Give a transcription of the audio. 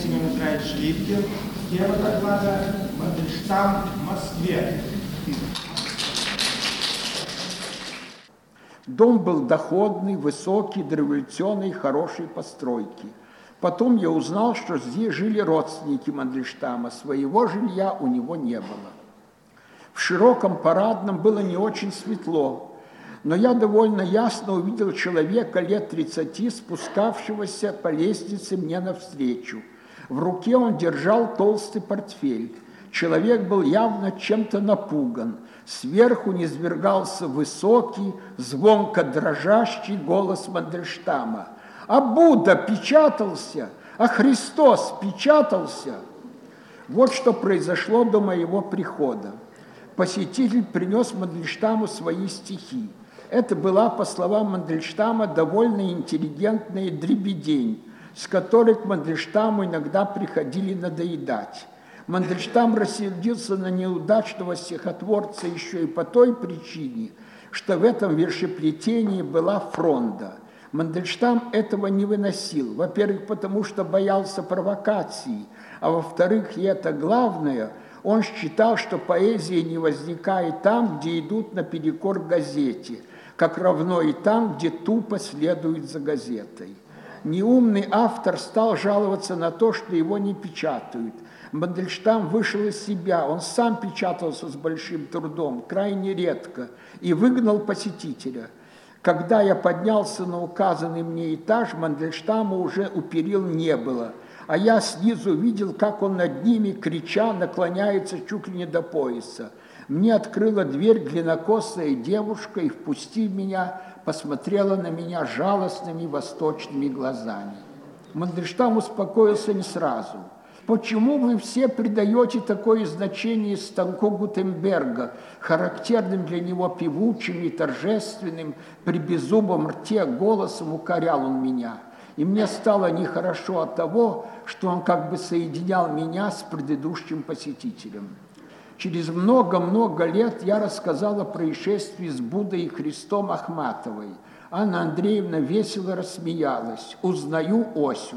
Евгений Михайлович Шлипкин. Тема доклада «Мандельштам в Москве». Дом был доходный, высокий, дореволюционной, хорошей постройки. Потом я узнал, что здесь жили родственники Мандельштама. Своего жилья у него не было. В широком парадном было не очень светло, но я довольно ясно увидел человека лет 30, спускавшегося по лестнице мне навстречу. В руке он держал толстый портфель. Человек был явно чем-то напуган. Сверху низвергался высокий, звонко дрожащий голос Мандельштама. «А Будда печатался! А Христос печатался!» Вот что произошло до моего прихода. Посетитель принес Мандельштаму свои стихи. Это была, по словам Мандельштама, довольно интеллигентная дребедень, с которой к Мандельштаму иногда приходили надоедать. Мандельштам рассердился на неудачного стихотворца еще и по той причине, что в этом вершеплетении была фронда. Мандельштам этого не выносил. Во-первых, потому что боялся провокаций, а во-вторых, и это главное, он считал, что поэзия не возникает там, где идут наперекор газете, как равно и там, где тупо следуют за газетой. Неумный автор стал жаловаться на то, что его не печатают – Мандельштам вышел из себя, он сам печатался с большим трудом, крайне редко, и выгнал посетителя. Когда я поднялся на указанный мне этаж, Мандельштама уже у перил не было, а я снизу видел, как он над ними, крича, наклоняется чуть ли не до пояса. Мне открыла дверь длиннокосая девушка и, впустив меня, посмотрела на меня жалостными восточными глазами. Мандельштам успокоился не сразу – Почему вы все придаете такое значение станку Гутенберга, характерным для него певучим и торжественным, при беззубом рте голосом укорял он меня. И мне стало нехорошо от того, что он как бы соединял меня с предыдущим посетителем. Через много-много лет я рассказала о происшествии с Буддой и Христом Ахматовой. Анна Андреевна весело рассмеялась. «Узнаю Осю».